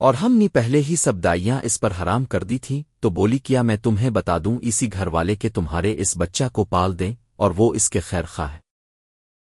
اور ہم نے پہلے ہی سب دائیاں اس پر حرام کر دی تھیں، تو بولی کیا میں تمہیں بتا دوں، اسی گھر والے کے تمہارے اس بچہ کو پال دیں اور وہ اس کے خیر خواہ ہے۔